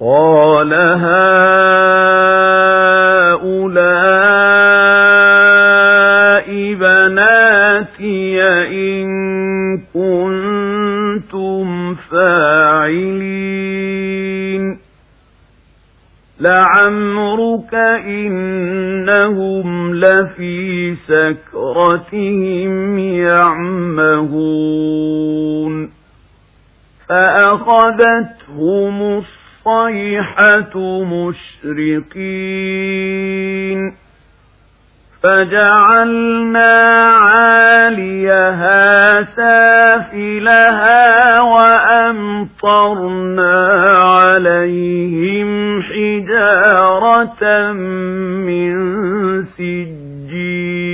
قال هؤلاء بناتي إن كنتم فاعلين. لعمرك إنهم لفي سكرتهم يعمهون. فأخذتهم الصيحة مشرقين فجعلنا عاليها سافلها وأمطرنا عليهم حجارة من سجيل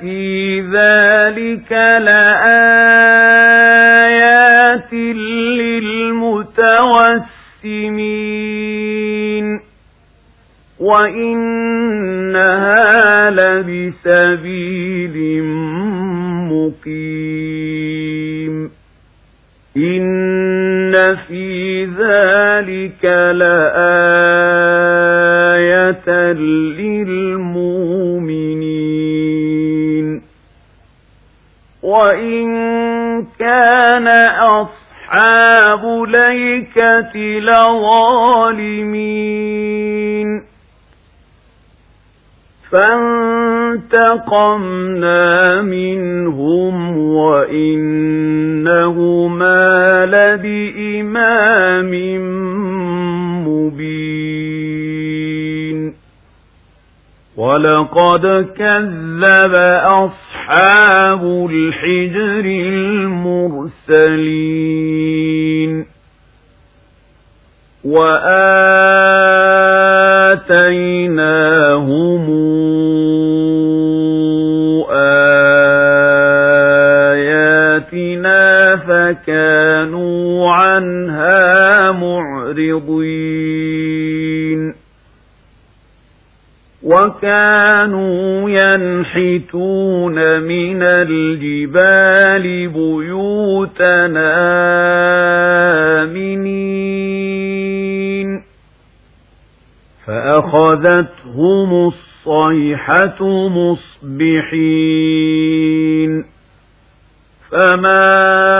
في ذلك لآيات للمتوسمين وإنها لبسبيل مقيم إن في ذلك لآية للمؤمنين وإن كان أصحاب ليكة لظالمين فانتقمنا منهم وإنهما لبإمام مبين ولقد كذب أصحاب الحجر المرسلين. وآتيناهم آياتنا فكانوا عنها معرضين. وكانوا ينحتون من الجبال بيوتنا آمنين. فأخذتهم الصيحة مصبحين. فما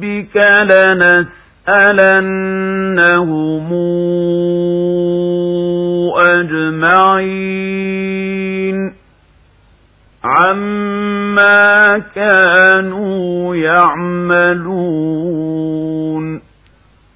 فوربك لنسألنهم أجمعين عما كانوا يعملون